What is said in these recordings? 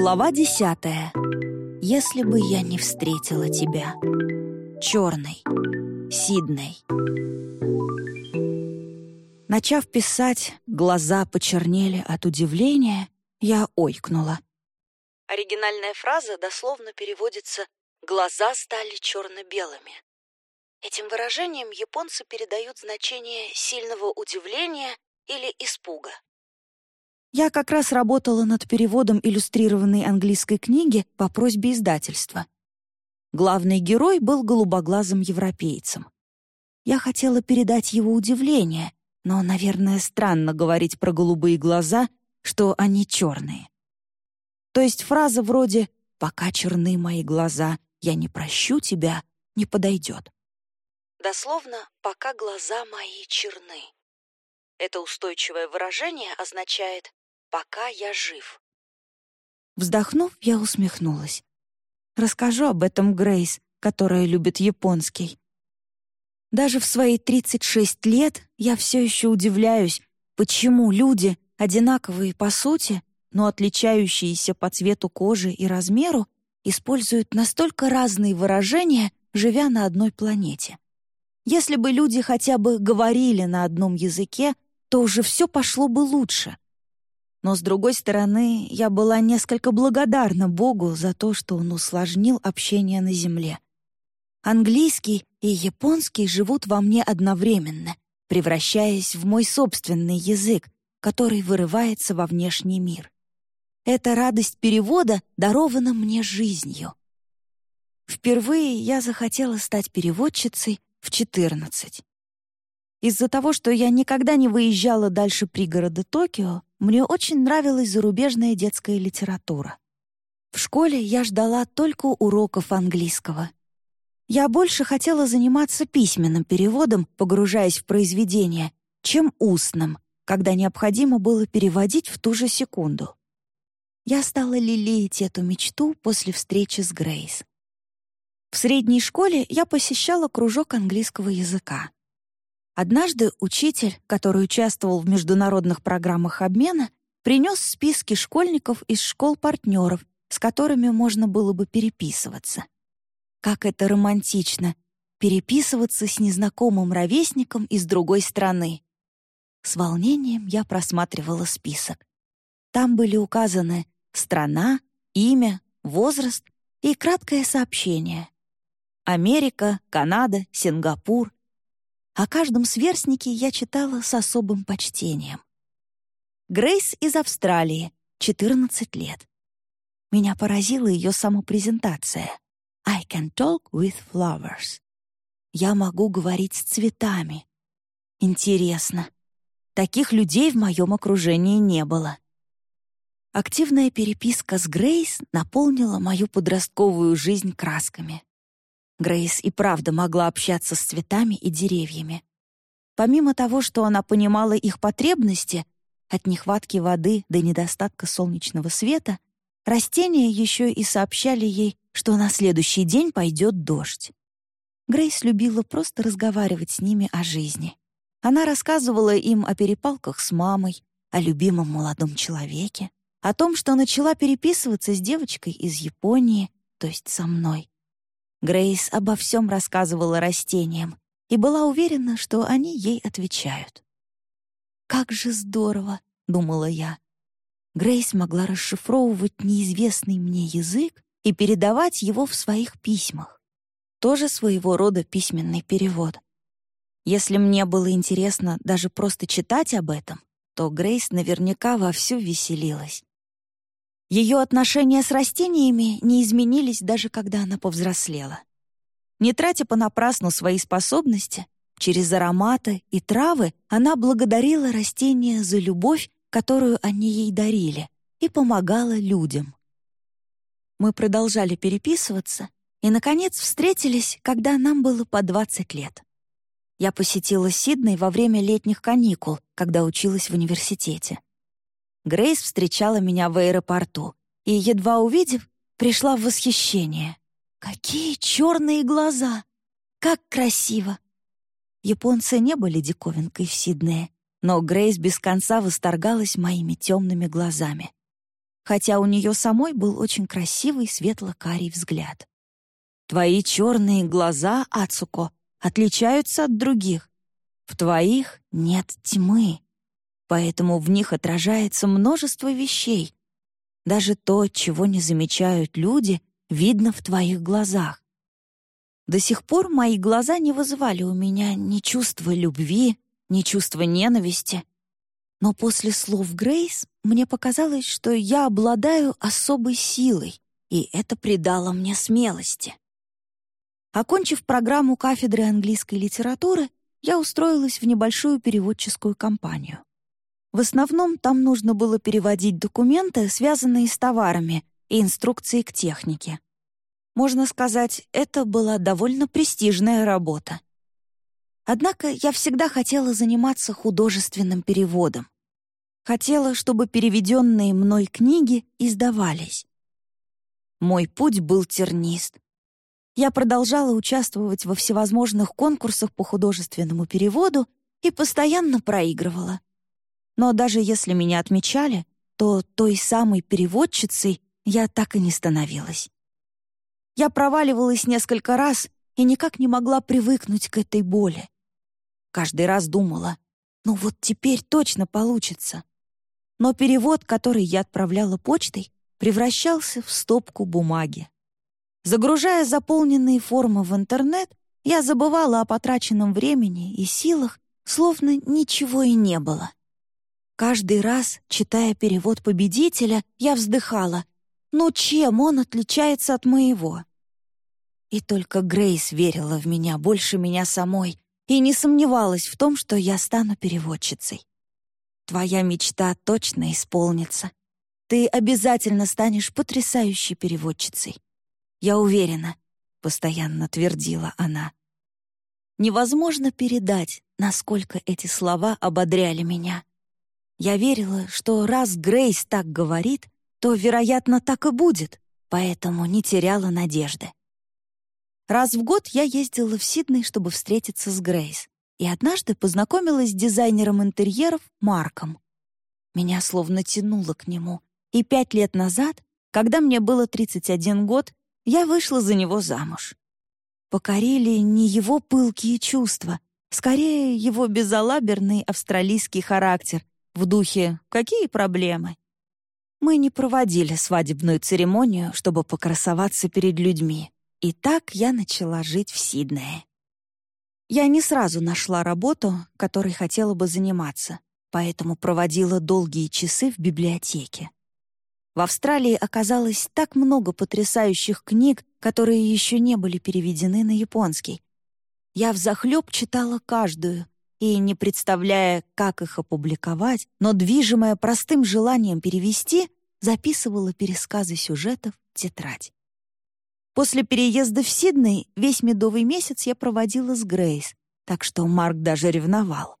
Глава десятая. Если бы я не встретила тебя. Черный. Сидней. Начав писать, глаза почернели от удивления, я ойкнула. Оригинальная фраза дословно переводится «глаза стали черно-белыми». Этим выражением японцы передают значение сильного удивления или испуга. Я как раз работала над переводом иллюстрированной английской книги по просьбе издательства. Главный герой был голубоглазым европейцем. Я хотела передать его удивление, но, наверное, странно говорить про голубые глаза, что они черные. То есть фраза вроде «пока черны мои глаза, я не прощу тебя» не подойдет. Дословно «пока глаза мои черны». Это устойчивое выражение означает «пока я жив». Вздохнув, я усмехнулась. Расскажу об этом Грейс, которая любит японский. Даже в свои 36 лет я все еще удивляюсь, почему люди, одинаковые по сути, но отличающиеся по цвету кожи и размеру, используют настолько разные выражения, живя на одной планете. Если бы люди хотя бы говорили на одном языке, то уже все пошло бы лучше. Но, с другой стороны, я была несколько благодарна Богу за то, что Он усложнил общение на Земле. Английский и японский живут во мне одновременно, превращаясь в мой собственный язык, который вырывается во внешний мир. Эта радость перевода дарована мне жизнью. Впервые я захотела стать переводчицей в 14. Из-за того, что я никогда не выезжала дальше пригорода Токио, мне очень нравилась зарубежная детская литература. В школе я ждала только уроков английского. Я больше хотела заниматься письменным переводом, погружаясь в произведение, чем устным, когда необходимо было переводить в ту же секунду. Я стала лелеять эту мечту после встречи с Грейс. В средней школе я посещала кружок английского языка. Однажды учитель, который участвовал в международных программах обмена, принес списки школьников из школ-партнеров, с которыми можно было бы переписываться. Как это романтично — переписываться с незнакомым ровесником из другой страны. С волнением я просматривала список. Там были указаны страна, имя, возраст и краткое сообщение. Америка, Канада, Сингапур, о каждом сверстнике я читала с особым почтением. Грейс из Австралии, 14 лет. Меня поразила ее самопрезентация. «I can talk with flowers». Я могу говорить с цветами. Интересно. Таких людей в моем окружении не было. Активная переписка с Грейс наполнила мою подростковую жизнь красками. Грейс и правда могла общаться с цветами и деревьями. Помимо того, что она понимала их потребности, от нехватки воды до недостатка солнечного света, растения еще и сообщали ей, что на следующий день пойдет дождь. Грейс любила просто разговаривать с ними о жизни. Она рассказывала им о перепалках с мамой, о любимом молодом человеке, о том, что начала переписываться с девочкой из Японии, то есть со мной. Грейс обо всем рассказывала растениям и была уверена, что они ей отвечают. «Как же здорово!» — думала я. Грейс могла расшифровывать неизвестный мне язык и передавать его в своих письмах. Тоже своего рода письменный перевод. Если мне было интересно даже просто читать об этом, то Грейс наверняка вовсю веселилась. Ее отношения с растениями не изменились даже когда она повзрослела. Не тратя понапрасну свои способности, через ароматы и травы она благодарила растения за любовь, которую они ей дарили, и помогала людям. Мы продолжали переписываться и, наконец, встретились, когда нам было по 20 лет. Я посетила Сидней во время летних каникул, когда училась в университете. Грейс встречала меня в аэропорту и, едва увидев, пришла в восхищение. «Какие черные глаза! Как красиво!» Японцы не были диковинкой в Сиднее, но Грейс без конца восторгалась моими темными глазами. хотя у нее самой был очень красивый светло-карий взгляд. «Твои черные глаза, Ацуко, отличаются от других. В твоих нет тьмы, поэтому в них отражается множество вещей. Даже то, чего не замечают люди, видно в твоих глазах. До сих пор мои глаза не вызывали у меня ни чувства любви, ни чувства ненависти. Но после слов Грейс мне показалось, что я обладаю особой силой, и это придало мне смелости. Окончив программу кафедры английской литературы, я устроилась в небольшую переводческую компанию. В основном там нужно было переводить документы, связанные с товарами, и инструкции к технике. Можно сказать, это была довольно престижная работа. Однако я всегда хотела заниматься художественным переводом. Хотела, чтобы переведенные мной книги издавались. Мой путь был тернист. Я продолжала участвовать во всевозможных конкурсах по художественному переводу и постоянно проигрывала. Но даже если меня отмечали, то той самой переводчицей я так и не становилась. Я проваливалась несколько раз и никак не могла привыкнуть к этой боли. Каждый раз думала, ну вот теперь точно получится. Но перевод, который я отправляла почтой, превращался в стопку бумаги. Загружая заполненные формы в интернет, я забывала о потраченном времени и силах, словно ничего и не было. Каждый раз, читая перевод победителя, я вздыхала. «Ну чем он отличается от моего?» И только Грейс верила в меня больше меня самой и не сомневалась в том, что я стану переводчицей. Твоя мечта точно исполнится. Ты обязательно станешь потрясающей переводчицей. Я уверена, — постоянно твердила она. Невозможно передать, насколько эти слова ободряли меня. Я верила, что раз Грейс так говорит, то, вероятно, так и будет, поэтому не теряла надежды. Раз в год я ездила в Сидней, чтобы встретиться с Грейс, и однажды познакомилась с дизайнером интерьеров Марком. Меня словно тянуло к нему, и пять лет назад, когда мне было 31 год, я вышла за него замуж. Покорили не его пылкие чувства, скорее его безалаберный австралийский характер в духе «какие проблемы?». Мы не проводили свадебную церемонию, чтобы покрасоваться перед людьми. И так я начала жить в Сиднее. Я не сразу нашла работу, которой хотела бы заниматься, поэтому проводила долгие часы в библиотеке. В Австралии оказалось так много потрясающих книг, которые еще не были переведены на японский. Я взахлеб читала каждую, и, не представляя, как их опубликовать, но движимая простым желанием перевести, записывала пересказы сюжетов в тетрадь. После переезда в Сидней весь медовый месяц я проводила с Грейс, так что Марк даже ревновал.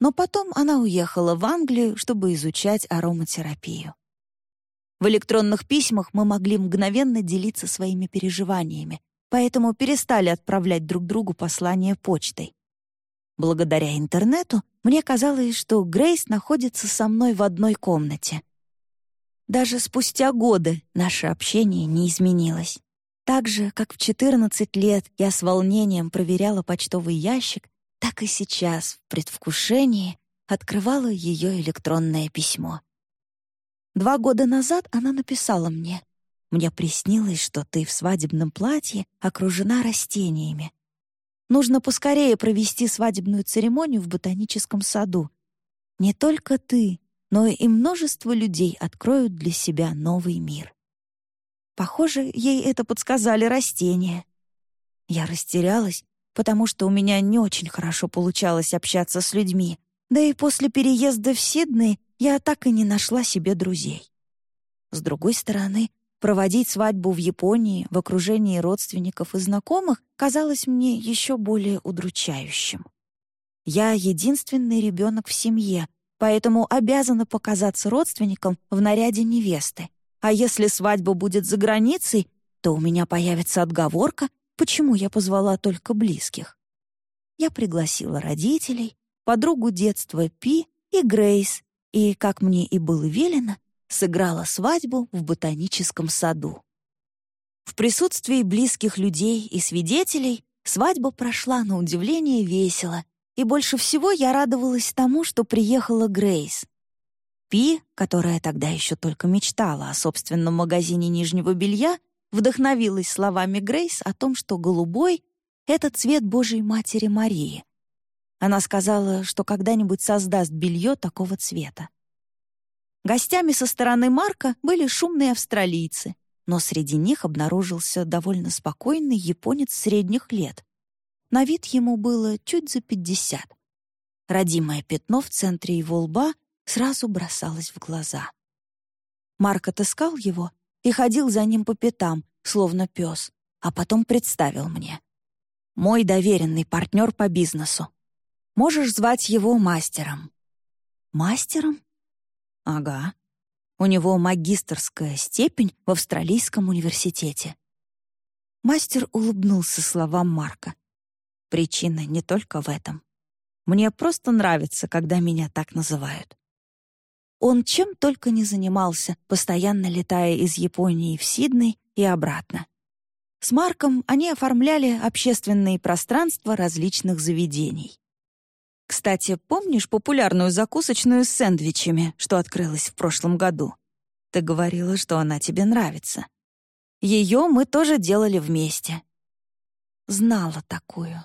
Но потом она уехала в Англию, чтобы изучать ароматерапию. В электронных письмах мы могли мгновенно делиться своими переживаниями, поэтому перестали отправлять друг другу послания почтой. Благодаря интернету мне казалось, что Грейс находится со мной в одной комнате. Даже спустя годы наше общение не изменилось. Так же, как в 14 лет я с волнением проверяла почтовый ящик, так и сейчас, в предвкушении, открывала ее электронное письмо. Два года назад она написала мне, «Мне приснилось, что ты в свадебном платье окружена растениями. Нужно поскорее провести свадебную церемонию в ботаническом саду. Не только ты, но и множество людей откроют для себя новый мир». Похоже, ей это подсказали растения. Я растерялась, потому что у меня не очень хорошо получалось общаться с людьми, да и после переезда в Сидней я так и не нашла себе друзей. С другой стороны, проводить свадьбу в Японии в окружении родственников и знакомых казалось мне еще более удручающим. Я единственный ребенок в семье, поэтому обязана показаться родственникам в наряде невесты. А если свадьба будет за границей, то у меня появится отговорка, почему я позвала только близких. Я пригласила родителей, подругу детства Пи и Грейс, и, как мне и было велено, сыграла свадьбу в ботаническом саду. В присутствии близких людей и свидетелей свадьба прошла на удивление весело, и больше всего я радовалась тому, что приехала Грейс. Пи, которая тогда еще только мечтала о собственном магазине нижнего белья, вдохновилась словами Грейс о том, что голубой — это цвет Божьей Матери Марии. Она сказала, что когда-нибудь создаст белье такого цвета. Гостями со стороны Марка были шумные австралийцы, но среди них обнаружился довольно спокойный японец средних лет. На вид ему было чуть за пятьдесят. Родимое пятно в центре его лба сразу бросалось в глаза. Марк отыскал его и ходил за ним по пятам, словно пес, а потом представил мне. «Мой доверенный партнер по бизнесу. Можешь звать его мастером». «Мастером?» Ага. У него магистрская степень в Австралийском университете. Мастер улыбнулся словам Марка. Причина не только в этом. Мне просто нравится, когда меня так называют. Он чем только не занимался, постоянно летая из Японии в Сидней и обратно. С Марком они оформляли общественные пространства различных заведений. Кстати, помнишь популярную закусочную с сэндвичами, что открылась в прошлом году? Ты говорила, что она тебе нравится. Ее мы тоже делали вместе. Знала такую.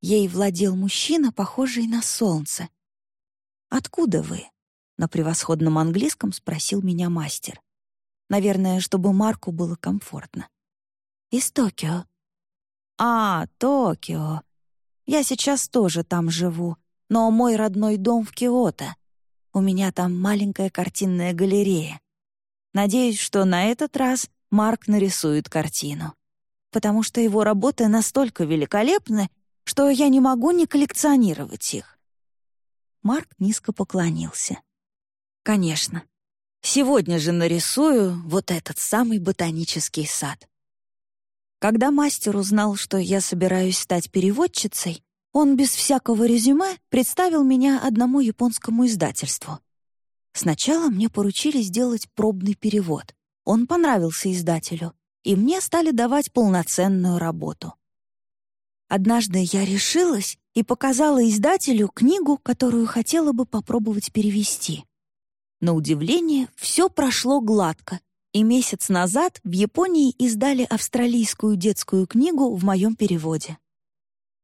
Ей владел мужчина, похожий на солнце. «Откуда вы?» — на превосходном английском спросил меня мастер. Наверное, чтобы Марку было комфортно. «Из Токио». «А, Токио. Я сейчас тоже там живу, но мой родной дом в Киото. У меня там маленькая картинная галерея. Надеюсь, что на этот раз Марк нарисует картину. Потому что его работы настолько великолепны, что я не могу не коллекционировать их. Марк низко поклонился. «Конечно. Сегодня же нарисую вот этот самый ботанический сад». Когда мастер узнал, что я собираюсь стать переводчицей, он без всякого резюме представил меня одному японскому издательству. Сначала мне поручили сделать пробный перевод. Он понравился издателю, и мне стали давать полноценную работу. Однажды я решилась и показала издателю книгу, которую хотела бы попробовать перевести. На удивление, все прошло гладко, и месяц назад в Японии издали австралийскую детскую книгу в моем переводе.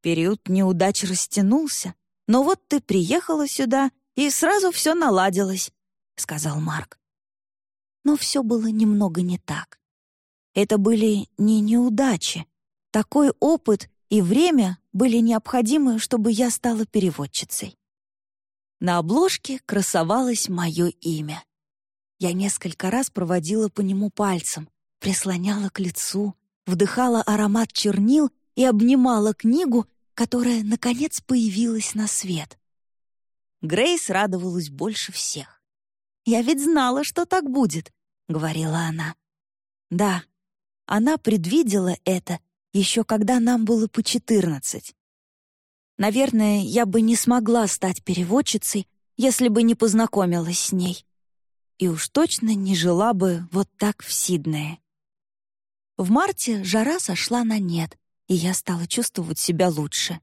Период неудач растянулся, но вот ты приехала сюда, и сразу все наладилось», — сказал Марк. Но все было немного не так. Это были не неудачи. Такой опыт и время были необходимы, чтобы я стала переводчицей. На обложке красовалось мое имя. Я несколько раз проводила по нему пальцем, прислоняла к лицу, вдыхала аромат чернил и обнимала книгу, которая, наконец, появилась на свет. Грейс радовалась больше всех. «Я ведь знала, что так будет», — говорила она. «Да, она предвидела это еще когда нам было по четырнадцать. Наверное, я бы не смогла стать переводчицей, если бы не познакомилась с ней. И уж точно не жила бы вот так в Сиднее. В марте жара сошла на нет, и я стала чувствовать себя лучше.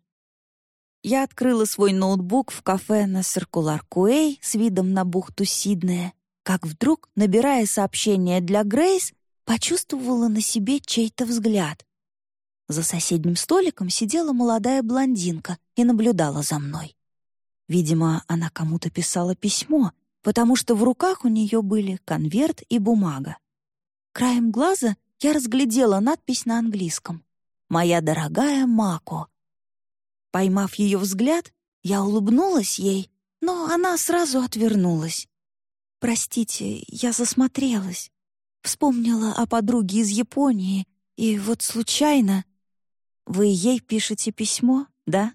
Я открыла свой ноутбук в кафе на Циркулар Куэй с видом на бухту Сиднея, как вдруг, набирая сообщение для Грейс, почувствовала на себе чей-то взгляд. За соседним столиком сидела молодая блондинка и наблюдала за мной. Видимо, она кому-то писала письмо, потому что в руках у нее были конверт и бумага. Краем глаза я разглядела надпись на английском моя дорогая Мако». Поймав ее взгляд, я улыбнулась ей, но она сразу отвернулась. «Простите, я засмотрелась. Вспомнила о подруге из Японии, и вот случайно...» «Вы ей пишете письмо, да?»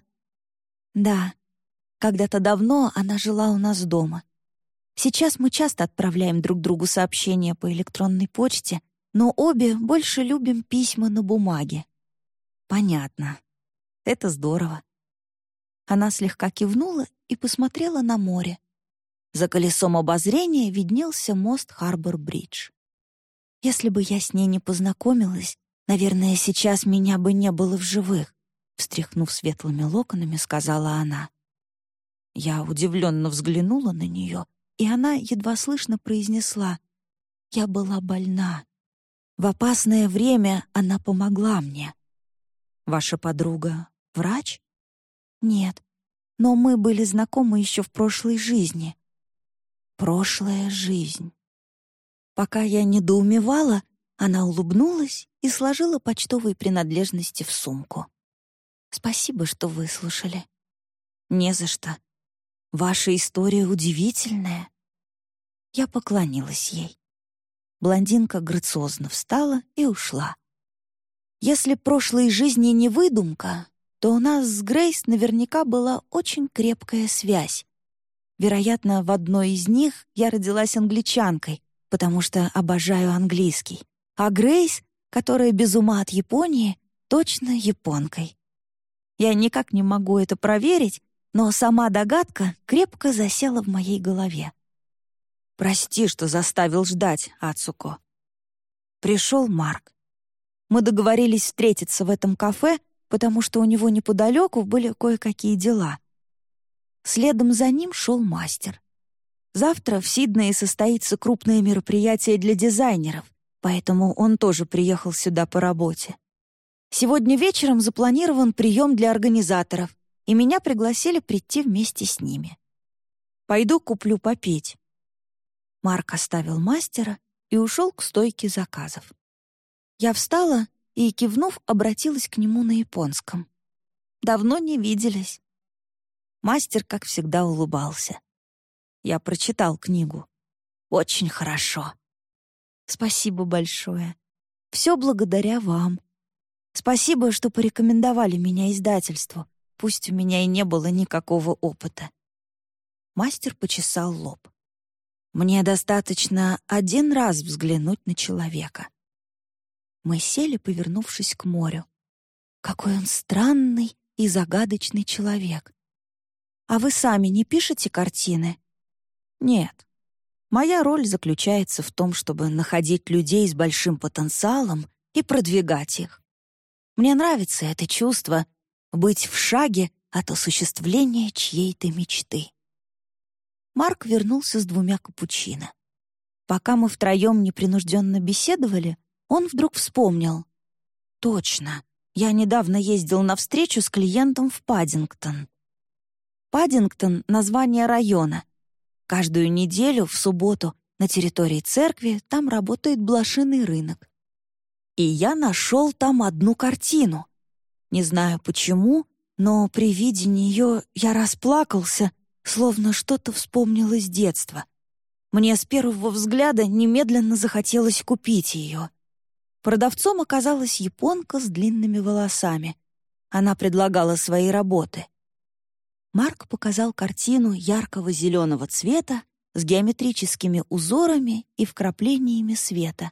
«Да. Когда-то давно она жила у нас дома. Сейчас мы часто отправляем друг другу сообщения по электронной почте, но обе больше любим письма на бумаге. «Понятно. Это здорово». Она слегка кивнула и посмотрела на море. За колесом обозрения виднелся мост Харбор-Бридж. Если бы я с ней не познакомилась, наверное, сейчас меня бы не было в живых, встряхнув светлыми локонами, сказала она. Я удивленно взглянула на нее, и она едва слышно произнесла «Я была больна. В опасное время она помогла мне». «Ваша подруга — врач?» «Нет, но мы были знакомы еще в прошлой жизни». «Прошлая жизнь». Пока я недоумевала, она улыбнулась и сложила почтовые принадлежности в сумку. «Спасибо, что выслушали». «Не за что. Ваша история удивительная». Я поклонилась ей. Блондинка грациозно встала и ушла. Если прошлой жизни не выдумка, то у нас с Грейс наверняка была очень крепкая связь. Вероятно, в одной из них я родилась англичанкой, потому что обожаю английский, а Грейс, которая без ума от Японии, точно японкой. Я никак не могу это проверить, но сама догадка крепко засела в моей голове. «Прости, что заставил ждать, Ацуко». Пришел Марк. Мы договорились встретиться в этом кафе, потому что у него неподалеку были кое-какие дела. Следом за ним шел мастер. Завтра в Сиднее состоится крупное мероприятие для дизайнеров, поэтому он тоже приехал сюда по работе. Сегодня вечером запланирован прием для организаторов, и меня пригласили прийти вместе с ними. Пойду куплю попить. Марк оставил мастера и ушел к стойке заказов. Я встала и, кивнув, обратилась к нему на японском. Давно не виделись. Мастер, как всегда, улыбался. Я прочитал книгу. Очень хорошо. Спасибо большое. Все благодаря вам. Спасибо, что порекомендовали меня издательству, пусть у меня и не было никакого опыта. Мастер почесал лоб. Мне достаточно один раз взглянуть на человека. Мы сели, повернувшись к морю. Какой он странный и загадочный человек. А вы сами не пишете картины? Нет. Моя роль заключается в том, чтобы находить людей с большим потенциалом и продвигать их. Мне нравится это чувство — быть в шаге от осуществления чьей-то мечты. Марк вернулся с двумя капучино. Пока мы втроем непринужденно беседовали, он вдруг вспомнил. «Точно, я недавно ездил на встречу с клиентом в Паддингтон». Паддингтон — название района — Каждую неделю, в субботу, на территории церкви там работает блошиный рынок. И я нашел там одну картину. Не знаю почему, но при виде нее я расплакался, словно что-то вспомнил из детства. Мне с первого взгляда немедленно захотелось купить ее. Продавцом оказалась японка с длинными волосами. Она предлагала свои работы. Марк показал картину яркого зеленого цвета с геометрическими узорами и вкраплениями света.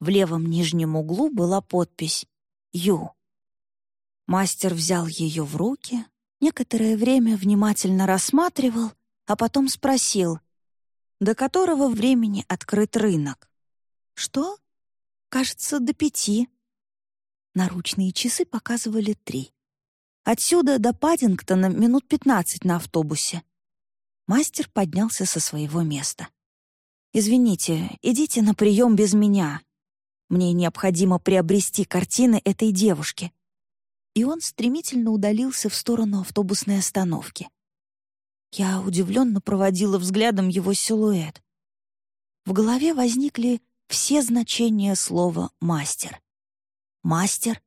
В левом нижнем углу была подпись «Ю». Мастер взял ее в руки, некоторое время внимательно рассматривал, а потом спросил, до которого времени открыт рынок. «Что?» «Кажется, до пяти». Наручные часы показывали три. Отсюда до Паддингтона минут пятнадцать на автобусе. Мастер поднялся со своего места. «Извините, идите на прием без меня. Мне необходимо приобрести картины этой девушки». И он стремительно удалился в сторону автобусной остановки. Я удивленно проводила взглядом его силуэт. В голове возникли все значения слова «мастер». Мастер,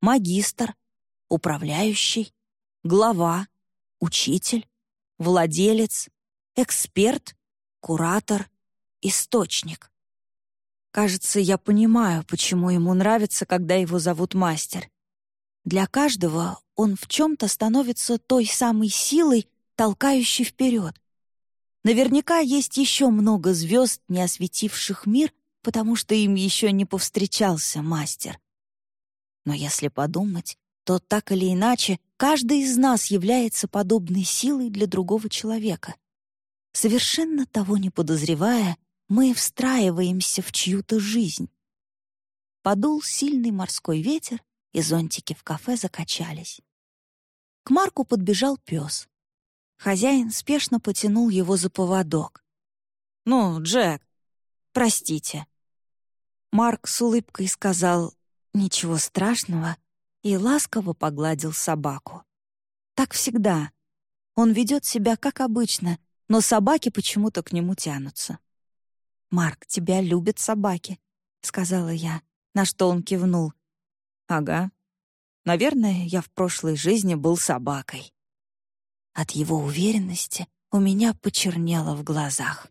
магистр, управляющий, глава, учитель, владелец, эксперт, куратор, источник. Кажется, я понимаю, почему ему нравится, когда его зовут мастер. Для каждого он в чем-то становится той самой силой, толкающей вперед. Наверняка есть еще много звезд, не осветивших мир, потому что им еще не повстречался мастер. Но если подумать, то так или иначе каждый из нас является подобной силой для другого человека. Совершенно того не подозревая, мы встраиваемся в чью-то жизнь. Подул сильный морской ветер, и зонтики в кафе закачались. К Марку подбежал пес. Хозяин спешно потянул его за поводок. «Ну, Джек, простите». Марк с улыбкой сказал «Ничего страшного» и ласково погладил собаку. Так всегда. Он ведет себя как обычно, но собаки почему-то к нему тянутся. «Марк, тебя любят собаки», — сказала я, на что он кивнул. «Ага. Наверное, я в прошлой жизни был собакой». От его уверенности у меня почернело в глазах.